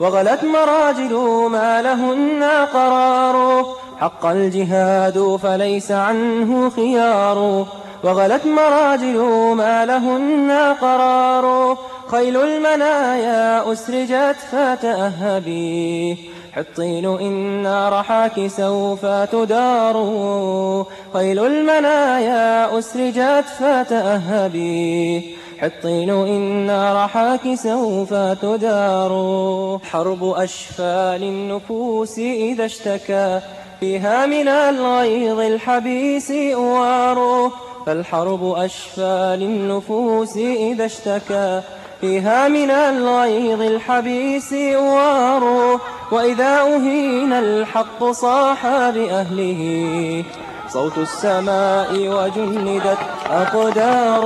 وغلت مراجل ما لهن قرار. حق الجهاد فليس عنه خيار. وغلت مراجل ما لهن قرار. خيل المنايا أسرجت فتأهبي حطين إن رحاك سوف تدار. خيل المنايا أسرجت فتأهبي حطين إن رحاك سوف تدار. حرب أشفال النفوس إذا اشتكى فيها من الغيظ الحبيس أوار. فالحرب أشفى للنفوس إذا اشتكى فيها من الغيظ الحبيس أوار وإذا أهين الحق صاح بأهله. صوت السماء وجندت أقدار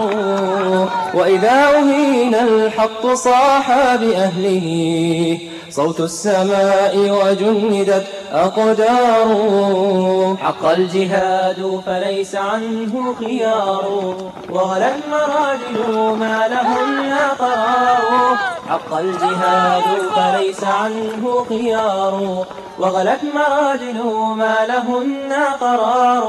وإذا أهين الحق صاح بأهله. صوت السماء وجندت أقدار حق الجهاد فليس عنه خيار وغلت مراجل ما لهن قرار حق الجهاد فليس عنه خيار. وغلت مراجل ما لهن قرار.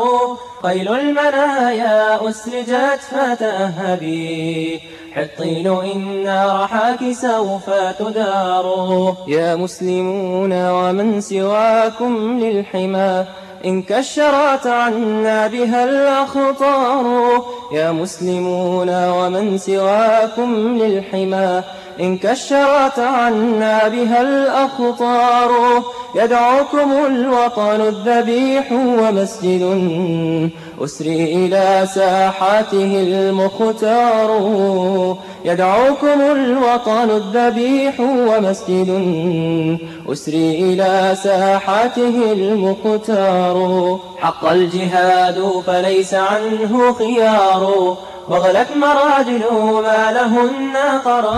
قيل المنايا أسرجت فتأهبي حطين إن رحاك سوف تدار. يا مسلمون ومن سواكم للحمى. إن كشرت عنا بها الأخطار. يا مسلمون ومن سواكم للحمى. إن كشرت عنا بها الأخطار. يدعوكم الوطن الذبيح ومسجد أسري إلى ساحاته المختار. يدعوكم الوطن الذبيح ومسجد أسري إلى ساحاته المختار حق الجهاد فليس عنه خيار وغلت مراجل ما لهن قرار.